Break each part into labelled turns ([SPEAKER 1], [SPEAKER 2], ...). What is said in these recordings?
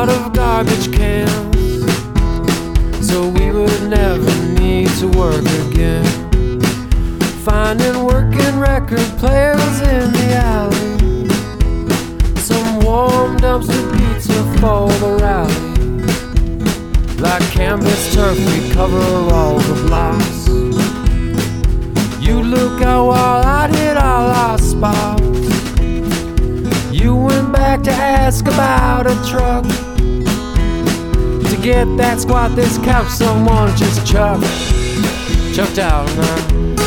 [SPEAKER 1] out of garbage cans. So we would never need to work again. Finding working record players in the alley. Some warm dumpster pizza for the rally. Like canvas turf, we cover all the blocks. You look out while I did all our spots. You went back to ask about a truck. Get that squat, this couch, someone just chucked. Chucked out, man.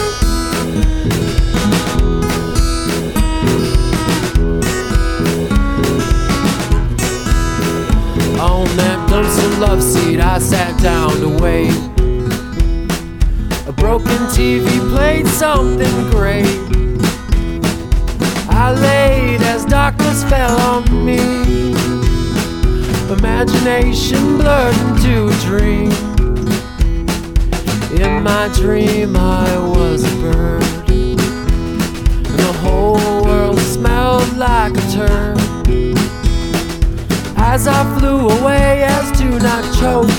[SPEAKER 1] On that dumpster love seat, I sat down to wait. A broken TV played something great. I laid as darkness fell on me. Imagination blurred into a dream. In my dream, I was a bird. And the whole world smelled like a turd. As I flew away as to not choke.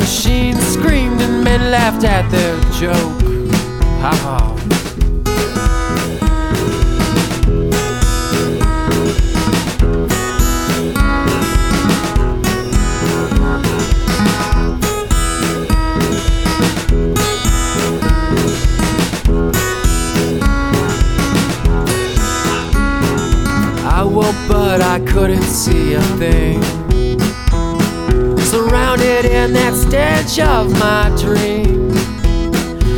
[SPEAKER 1] Machines screamed and men laughed at their joke. Ha ha. I couldn't see a thing. Surrounded in that stench of my dream.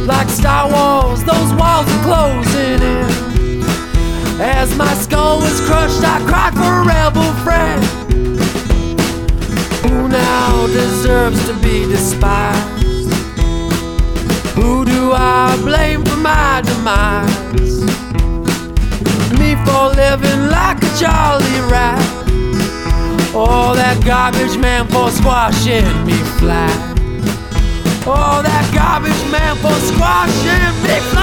[SPEAKER 1] Like Star Wars, those walls are closing in. As my skull was crushed, I cried for a rebel friend. Who now deserves to be despised? Who do I blame that garbage man for squashing me flat. Oh, that garbage man for squashing me flat.